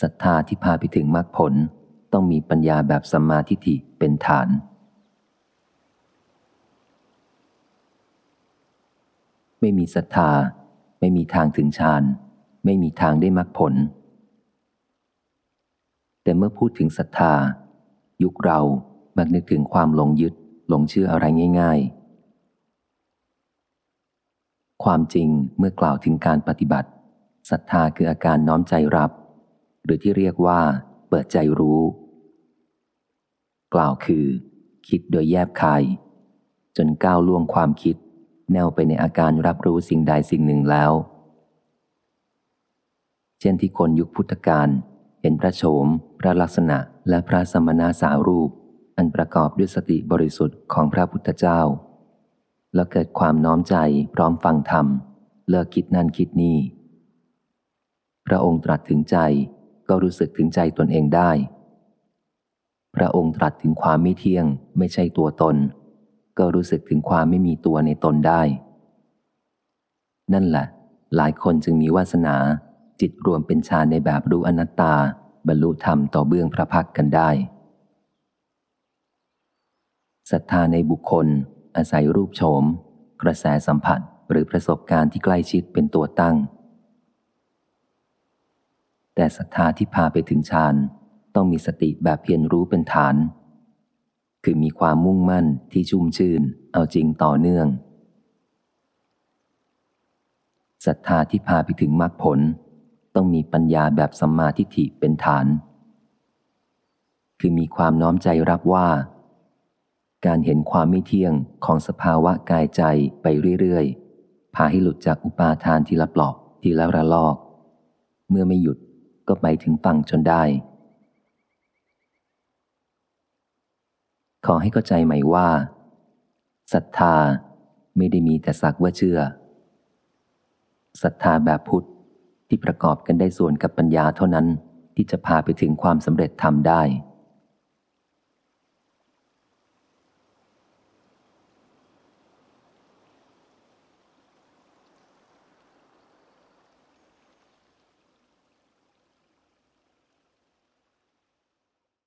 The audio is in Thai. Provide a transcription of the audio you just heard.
ศรัทธาที่พาไปถึงมรรคผล ต้องมีปัญญาแบบสัมมาทิฏฐิเป็นฐาน ไม่มีศรัทธา ไม่มีทางถึงฌาน ไม่มีทางได้มรรคผล แต่เมื่อพูดถึงศรัทธา ยุคเรามักนึกถึงความหลงยึดหลงเชื่ออะไรง่าย ๆ ความจริงเมื่อกล่าวถึงการปฏิบัติศรัทธาคืออาการน้อมใจรับ หรือที่เรียกว่า เปิดใจรู้ กล่าวคือ คิดโดยแยบคาย จนก้าวล่วงความคิด แนวไปในอาการรับรู้สิ่งใดสิ่งหนึ่งแล้ว เช่นที่คนยุคพุทธกาลเห็นพระโฉม พระลักษณะและพระสมณาสารูป อันประกอบด้วยสติบริสุทธิ์ของพระพุทธเจ้า แล้วเกิดความน้อมใจพร้อมฟังธรรม เลิกคิดนั่นคิดนี่พระองค์ตรัสถึงใจ ก็รู้สึกถึงใจตนเองได้ พระองค์ตรัสถึงความไม่เที่ยง ไม่ใช่ตัวตน ก็รู้สึกถึงความไม่มีตัวในตนได้ นั่นแหละ หลายคนจึงมีวาสนา จิตรวมเป็นฌานในแบบรู้อนัตตา บรรลุธรรมต่อเบื้องพระพักกันได้ศรัทธาในบุคคล อาศัยรูปโฉม กระแสสัมผัสหรือประสบการณ์ที่ใกล้ชิดเป็นตัวตั้ง แต่ศรัทธาที่พาไปถึงฌานต้องมีสติแบบเพียรรู้เป็นฐาน คือมีความมุ่งมั่นที่ชุ่มชื่น เอาจริงต่อเนื่องศรัทธาที่พาไปถึงมรรคผล ต้องมีปัญญาแบบสัมมาทิฏฐิเป็นฐาน คือมีความน้อมใจรับว่า การเห็นความไม่เที่ยงของสภาวะกายใจไปเรื่อยๆพาให้หลุดจากอุปาทานทีละปลอกทีละระลอก เมื่อไม่หยุด ก็ไปถึงฝั่งจนได้ ขอให้เข้าใจใหม่ว่าศรัทธาไม่ได้มีแต่สักว่าเชื่อศรัทธาแบบพุทธที่ประกอบกันได้ส่วนกับปัญญาเท่านั้นที่จะพาไปถึงความสำเร็จทำได้